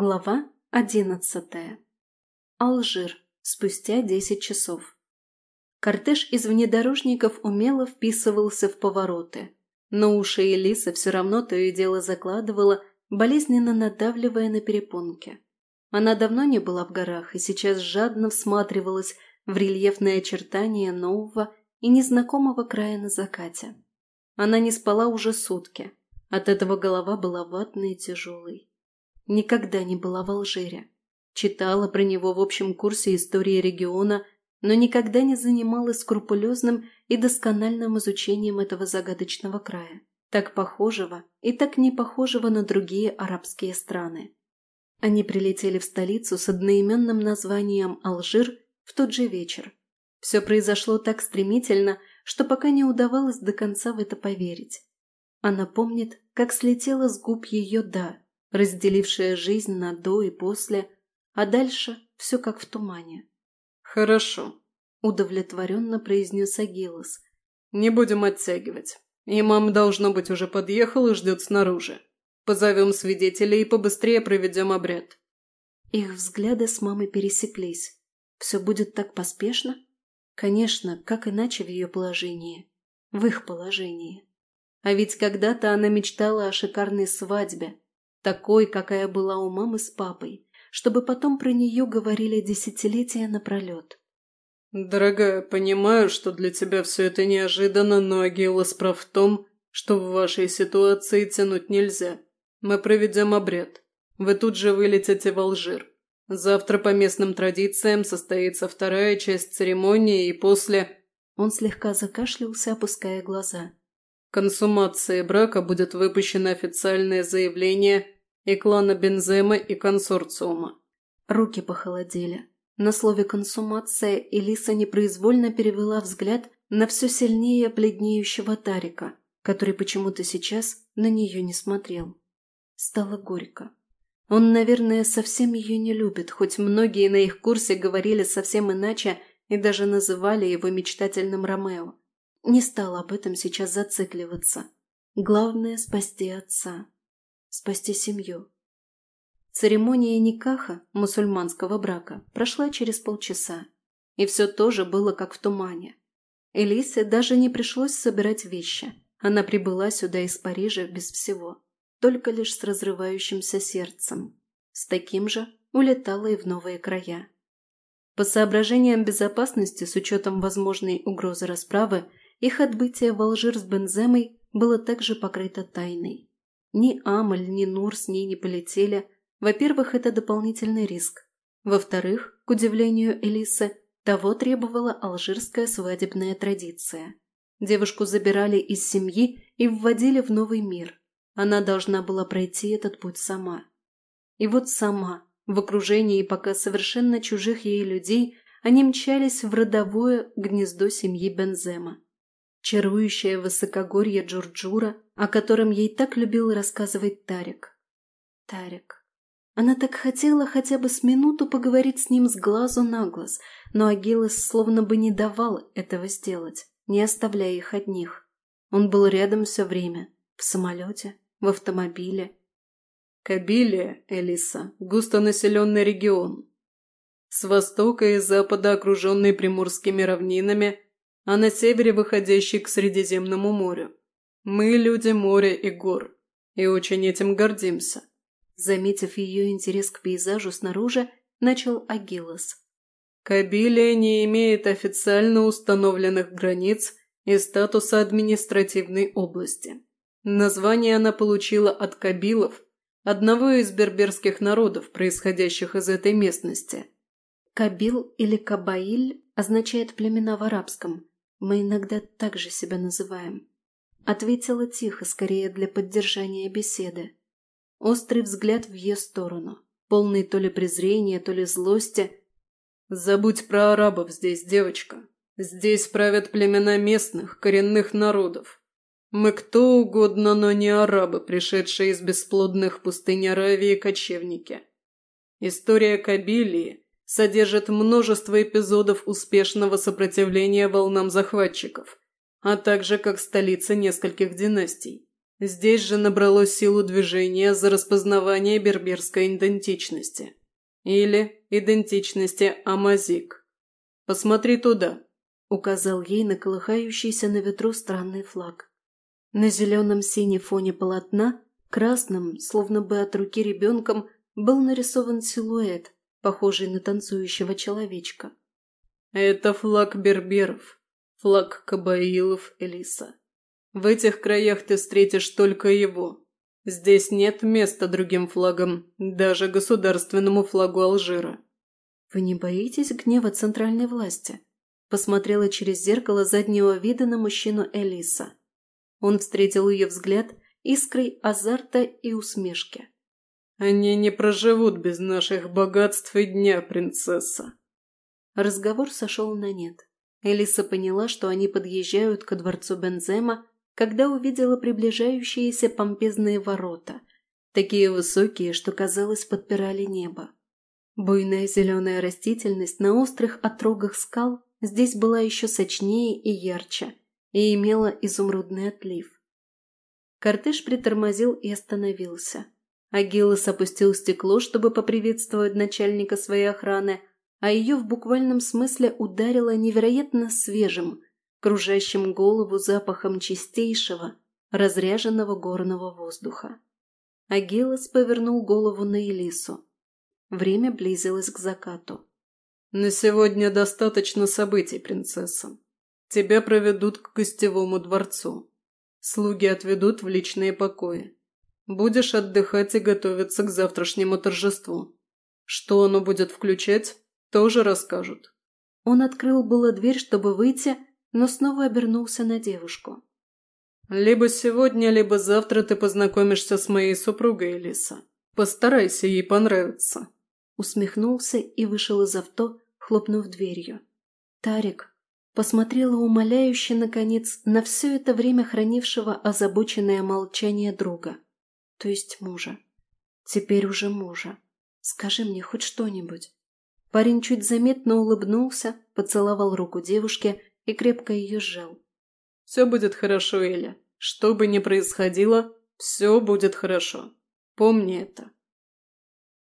Глава одиннадцатая. Алжир. Спустя десять часов. Кортеж из внедорожников умело вписывался в повороты, но уши Элисы все равно то и дело закладывала, болезненно надавливая на перепонки. Она давно не была в горах и сейчас жадно всматривалась в рельефные очертания нового и незнакомого края на закате. Она не спала уже сутки, от этого голова была ватной и тяжелой. Никогда не была в Алжире. Читала про него в общем курсе истории региона, но никогда не занималась скрупулезным и доскональным изучением этого загадочного края, так похожего и так не похожего на другие арабские страны. Они прилетели в столицу с одноименным названием Алжир в тот же вечер. Все произошло так стремительно, что пока не удавалось до конца в это поверить. Она помнит, как слетела с губ ее «да», разделившая жизнь на «до» и «после», а дальше все как в тумане. «Хорошо», – удовлетворенно произнес Агилос. «Не будем оттягивать. Имам, должно быть, уже подъехал и ждет снаружи. Позовем свидетелей и побыстрее проведем обряд». Их взгляды с мамой пересеклись. Все будет так поспешно? Конечно, как иначе в ее положении? В их положении. А ведь когда-то она мечтала о шикарной свадьбе, такой, какая была у мамы с папой, чтобы потом про нее говорили десятилетия напролет. «Дорогая, понимаю, что для тебя все это неожиданно, но Агилос прав в том, что в вашей ситуации тянуть нельзя. Мы проведем обряд. Вы тут же вылетите в Алжир. Завтра по местным традициям состоится вторая часть церемонии, и после...» Он слегка закашлялся, опуская глаза консумации брака будет выпущено официальное заявление и клана Бензема, и консорциума. Руки похолодели. На слове «консумация» Элиса непроизвольно перевела взгляд на все сильнее бледнеющего Тарика, который почему-то сейчас на нее не смотрел. Стало горько. Он, наверное, совсем ее не любит, хоть многие на их курсе говорили совсем иначе и даже называли его мечтательным Ромео. Не стал об этом сейчас зацикливаться. Главное – спасти отца. Спасти семью. Церемония никаха, мусульманского брака, прошла через полчаса. И все тоже было как в тумане. Элисе даже не пришлось собирать вещи. Она прибыла сюда из Парижа без всего. Только лишь с разрывающимся сердцем. С таким же улетала и в новые края. По соображениям безопасности, с учетом возможной угрозы расправы, их отбытие в Алжир с Бенземой было также покрыто тайной. Ни Амаль, ни Нур с ней не полетели. Во-первых, это дополнительный риск. Во-вторых, к удивлению Элисы, того требовала алжирская свадебная традиция. Девушку забирали из семьи и вводили в новый мир. Она должна была пройти этот путь сама. И вот сама, в окружении пока совершенно чужих ей людей, они мчались в родовое гнездо семьи Бензема чарующее высокогорье Джурджура, о котором ей так любил рассказывать Тарик. Тарик. Она так хотела хотя бы с минуту поговорить с ним с глазу на глаз, но Агилос словно бы не давал этого сделать, не оставляя их одних. Он был рядом все время, в самолете, в автомобиле. Кабилия, Элиса, густонаселенный регион. С востока и запада окруженный приморскими равнинами – а на севере выходящий к Средиземному морю. Мы люди моря и гор, и очень этим гордимся». Заметив ее интерес к пейзажу снаружи, начал Агилос. Кабилия не имеет официально установленных границ и статуса административной области. Название она получила от кабилов, одного из берберских народов, происходящих из этой местности. Кабил или Кабаиль означает племена в арабском, мы иногда так же себя называем. Ответила тихо, скорее для поддержания беседы. Острый взгляд в ее сторону, полный то ли презрения, то ли злости. «Забудь про арабов здесь, девочка. Здесь правят племена местных, коренных народов. Мы кто угодно, но не арабы, пришедшие из бесплодных пустынь Аравии кочевники. История Кабилии содержит множество эпизодов успешного сопротивления волнам захватчиков, а также как столица нескольких династий. Здесь же набралось силу движения за распознавание берберской идентичности. Или идентичности Амазик. Посмотри туда, указал ей на колыхающийся на ветру странный флаг. На зеленом синем фоне полотна, красным, словно бы от руки ребенком, был нарисован силуэт, похожий на танцующего человечка. «Это флаг берберов, флаг кабаилов Элиса. В этих краях ты встретишь только его. Здесь нет места другим флагам, даже государственному флагу Алжира». «Вы не боитесь гнева центральной власти?» Посмотрела через зеркало заднего вида на мужчину Элиса. Он встретил ее взгляд искрой азарта и усмешки. «Они не проживут без наших богатств и дня, принцесса». Разговор сошел на нет. Элиса поняла, что они подъезжают ко дворцу Бензема, когда увидела приближающиеся помпезные ворота, такие высокие, что, казалось, подпирали небо. Буйная зеленая растительность на острых отрогах скал здесь была еще сочнее и ярче и имела изумрудный отлив. Кортеж притормозил и остановился. Агилос опустил стекло, чтобы поприветствовать начальника своей охраны, а ее в буквальном смысле ударило невероятно свежим, кружащим голову запахом чистейшего, разряженного горного воздуха. Агилос повернул голову на Элису. Время близилось к закату. «На сегодня достаточно событий, принцесса. Тебя проведут к гостевому дворцу. Слуги отведут в личные покои. Будешь отдыхать и готовиться к завтрашнему торжеству. Что оно будет включать, тоже расскажут». Он открыл было дверь, чтобы выйти, но снова обернулся на девушку. «Либо сегодня, либо завтра ты познакомишься с моей супругой, Элиса. Постарайся ей понравиться» усмехнулся и вышел из авто, хлопнув дверью. Тарик посмотрела умоляюще, наконец, на все это время хранившего озабоченное молчание друга, то есть мужа. Теперь уже мужа. Скажи мне хоть что-нибудь. Парень чуть заметно улыбнулся, поцеловал руку девушки и крепко ее сжал. «Все будет хорошо, Эля. Что бы ни происходило, все будет хорошо. Помни это».